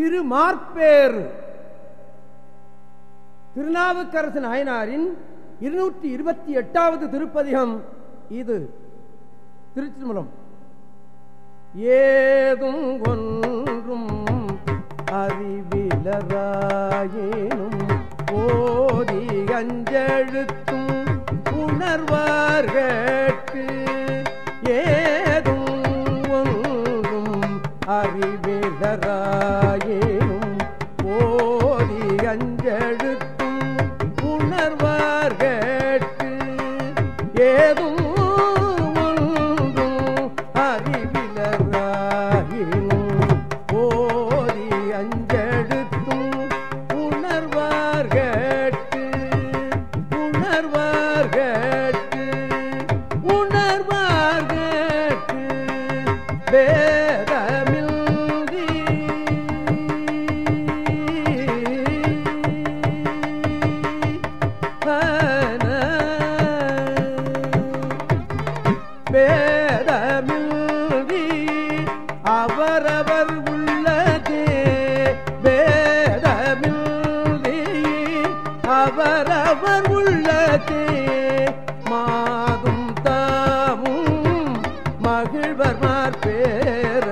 திருமார்பேறு. திருநாவுக்கரசு நாயனாரின் இருநூற்றி இருபத்தி எட்டாவது திருப்பதிகம் இது. திருச்சிமலம் ஏதும் ஒன்றும் அறிவிலராயினும் போதி அஞ்செழுத்தும் உணர்வார்கள். அறிவிலராயினும் ஓதி அஞ்செழுத்தும் உணர்வார்கட்கு ஏதும் ஒன்றும் அறிவிலராயினும் ஓதி அஞ்செழுத்தும் உணர்வார்கட்கு உணர்வார்கட்கு உணர்வார்கட்கு வே மகிழ்வர் மார்பேரரே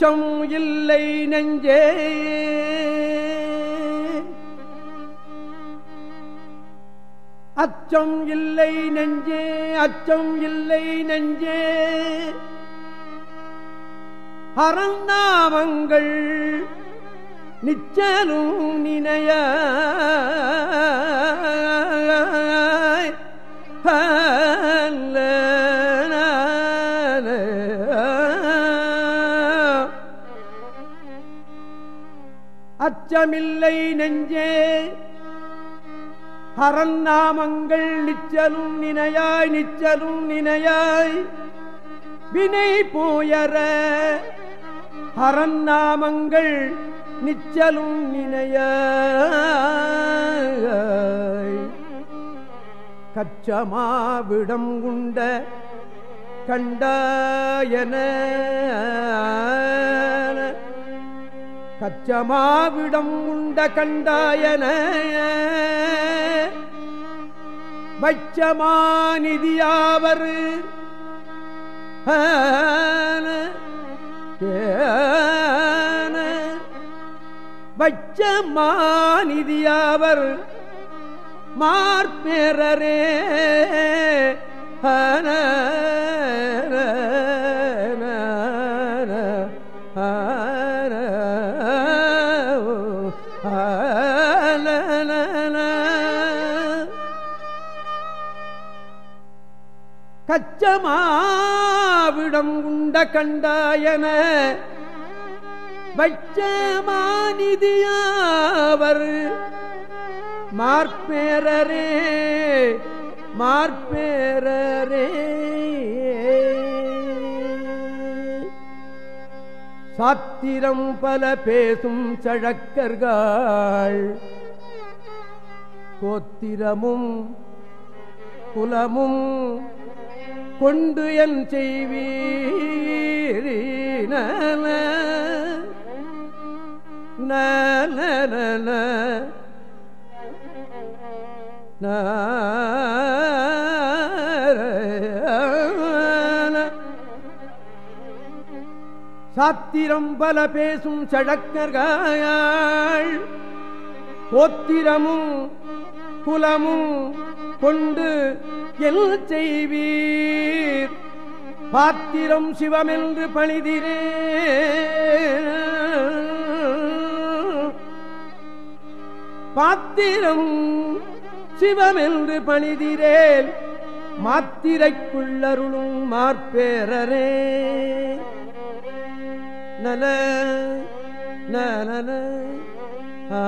அச்சம் இல்லை நெஞ்சே. அச்சம் இல்லை நெஞ்சே அச்சம் இல்லை நெஞ்சே. அறநாமங்கள் நிச்சலும் நினைய அச்சமில்லை நெஞ்சே. ஹரன் நாமங்கள் நிச்சலும் நினையாய் நிச்சலும் நினையாய். வினை போயற ஹரன் நாமங்கள் நிச்சலும் நினைய கச்சமாவிடம் உண்ட கண்டாயன கச்சமாவிடம் உண்ட கண்டாயன. வச்சமாநிதியாவர். வச்சமாநிதியாவர். மார்பேரரே. ஹன. கச்சமாவிடம் உண்ட கண்டாயன. வச்சமானிதியாவர் மார்பேரரே மார்பேரரே சாத்திரம் பல பேசும் சழக்கர்கள். கோத்திரமும் குலமும் கொண்டு என் செய்வீர். சாத்திரம் பல பேசும் சழக்கர்கள் கோத்திரமும் குலமும் கொண்டு எல் செய்வீர். பாத்திரம் சிவமென்று பணிதிரே. பாத்திரம் சிவமென்று பணிதிரேல் மாத்திரைக்குள்ளருளும் மார்பேரரே. நன நன ஆ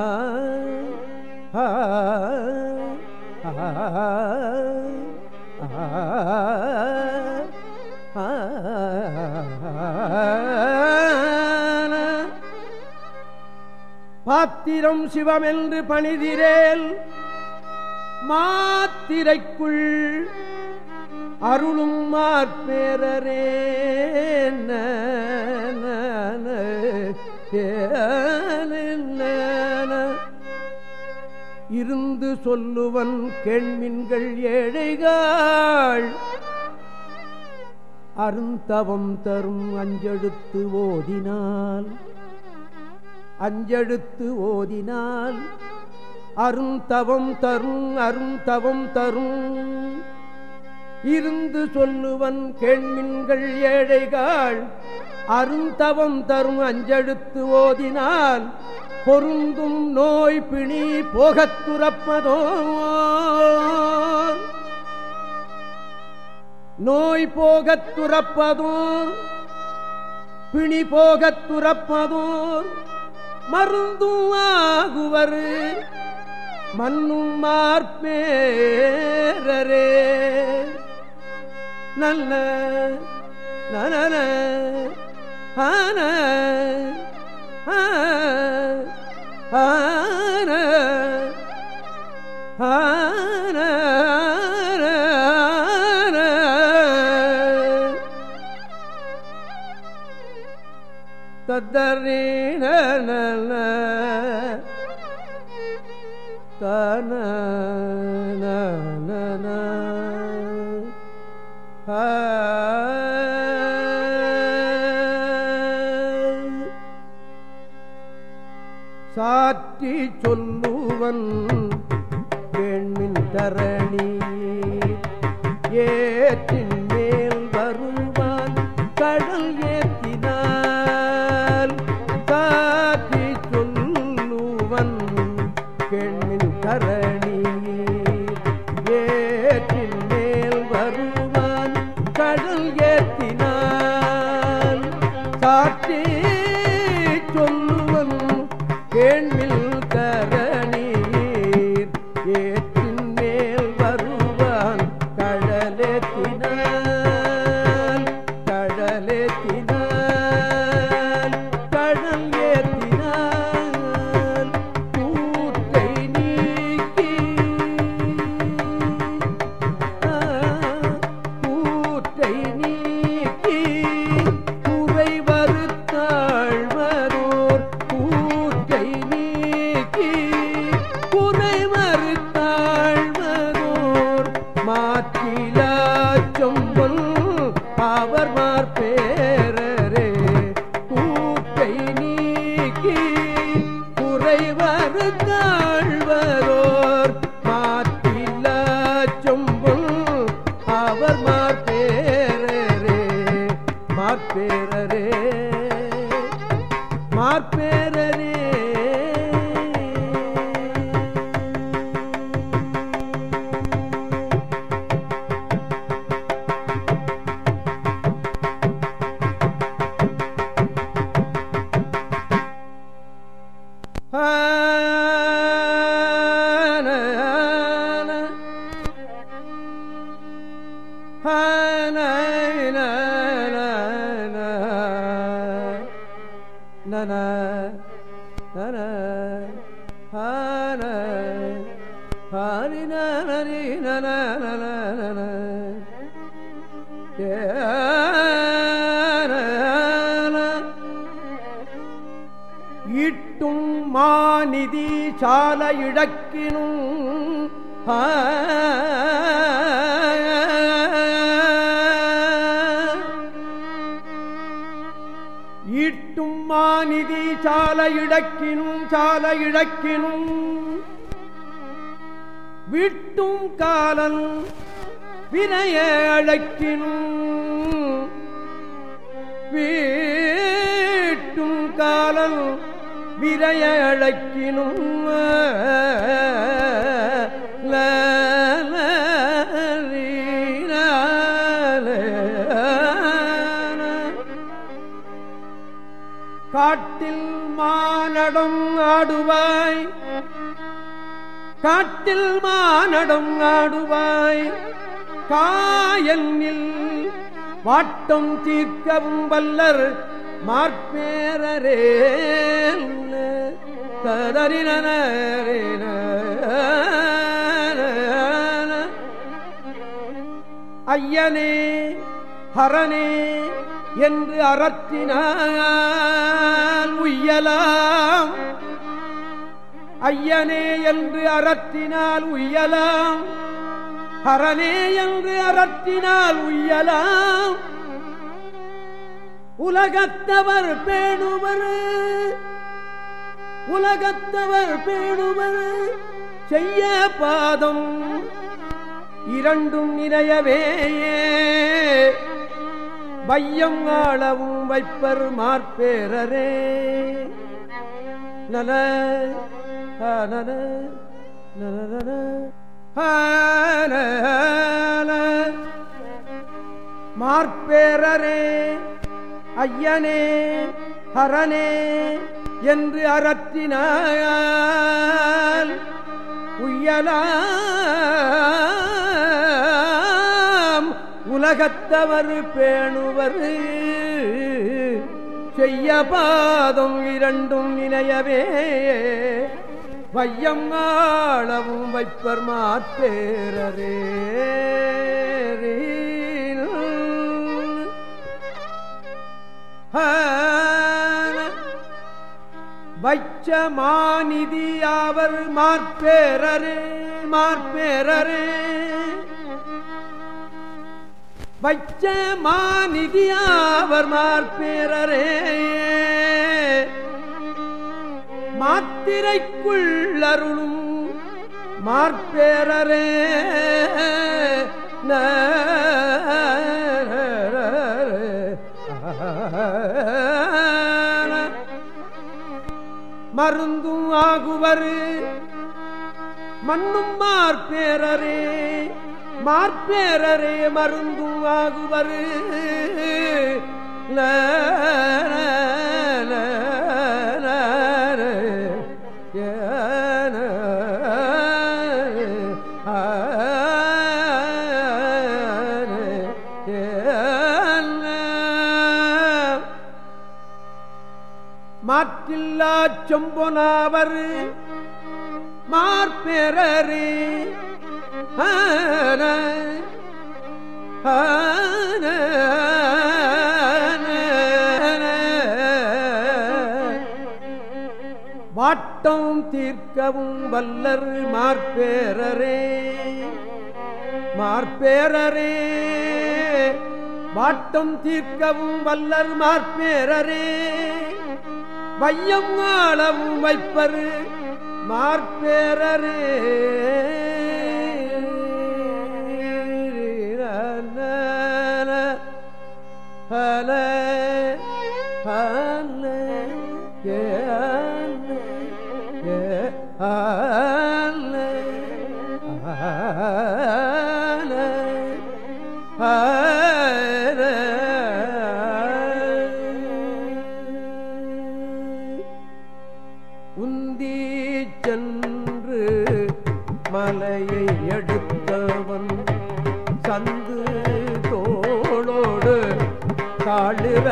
ஆ பாத்திரம் சிவமென்று பணிதிரேல் மாத்திரைக்குள் அருளும் மாற்பேரரே இருந்து சொல்லுவன் கேள்மின்கள் ஏழைகள். அருந்தவம் தரும் அஞ்செழுத்து ஓதினால் அஞ்செழுத்து ஓதினால் அருந்தவம் தரும் அருந்தவம் தரும். இருந்து சொல்லுவன் கேள்மின்கள் ஏழைகள். அருந்தவம் தரும் அஞ்செழுத்து ஓதினால் பொருந்தும் நோய் பிணி போகத் துறப்பதோ? நோய் போகத் துறப்பதோர் பிணி போகத் துறப்பதோர் மருந்தும் ஆகுவர் மண்ணும் மார்பேரரே. நல்ல நன ஆன ஆ ஆன தத்தரீன பற்றி சொல்லுவன். கேள்மின் தரணி रे तिना மாற்றில சொம்பல் அவர் மார்பே இட்டும் மாநிதி சால இழக்கினும் ஆ ஈட்டும் மாநிதி சால இழக்கினும் சால இழக்கினும் விட்டும் காலன் வினைய அழைக்கினும். வீட்டும் காலன் விரைய அழைக்கினும். காட்டில் மானடம் ஆடுவாய். காட்டில் மானடம் ஆடுவாய். காயனில் வாட்டம் தீர்க்கவும் வல்லர் மார்பேரரே ததறினரேன ஐயனே ஹரனே என்று அறத்தினால் உய்யலாம். ஐயனே என்று அறத்தினால் உய்யலாம். ஹரனே என்று அறத்தினால் உய்யலாம். உலகத்தவர் பேணுவர். உலகத்தவர் பேணுவர். செய்ய பாதம் இரண்டும் நிறையவேயே வையம் ஆளவும் வைப்பர் மாற்பேரரே நல மார்பேரரே ஐயனே ஹரனே என்று அறத்தினால் உயலாம் உலகத்தவர் பேணுவர். செய்ய பாதம் இரண்டும் இணையவே. வையம் ஆளவும் வைப்பர் மாத்தேரரே வைச்ச மாநிதி அவர் மாற்பேரரே மாற்பேரரே வைச்ச மாநிதி அவர் மாற்பேரரே மாத்திரைக்குள்ளருளும் மார்பேரரே மருந்தும் ஆகுவரு மண்ணும் மார்பேரரே மார்பேரரே மருந்தும் ஆகுவர் செம்பொனாவர் மார்பெறரே ஆன ஆன வாட்டம் தீர்க்கவும் வல்லர் மார்பேரரே மார்பேரரே வாட்டம் தீர்க்கவும் வல்லர் மார்பேரரே வையம் ஆளவும் வைப்பரு மார்பேரரு. பல பல தோளோடு காளிர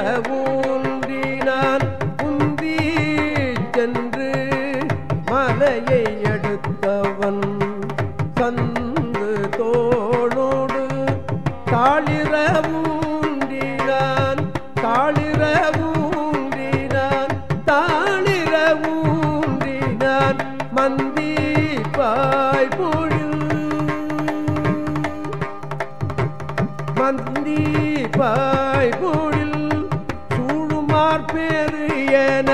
பந்தி பாய் பொழில் சூழுமார் பேரு என